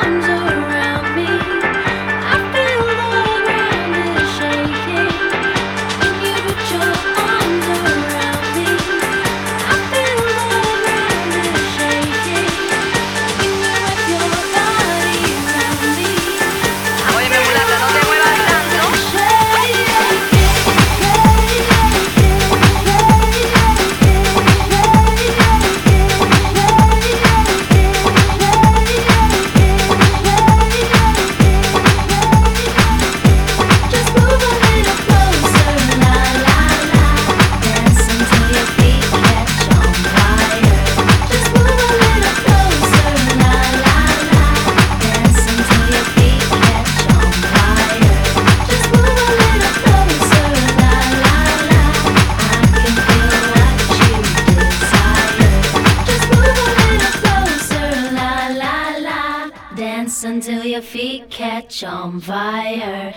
times around. Until your feet catch on fire.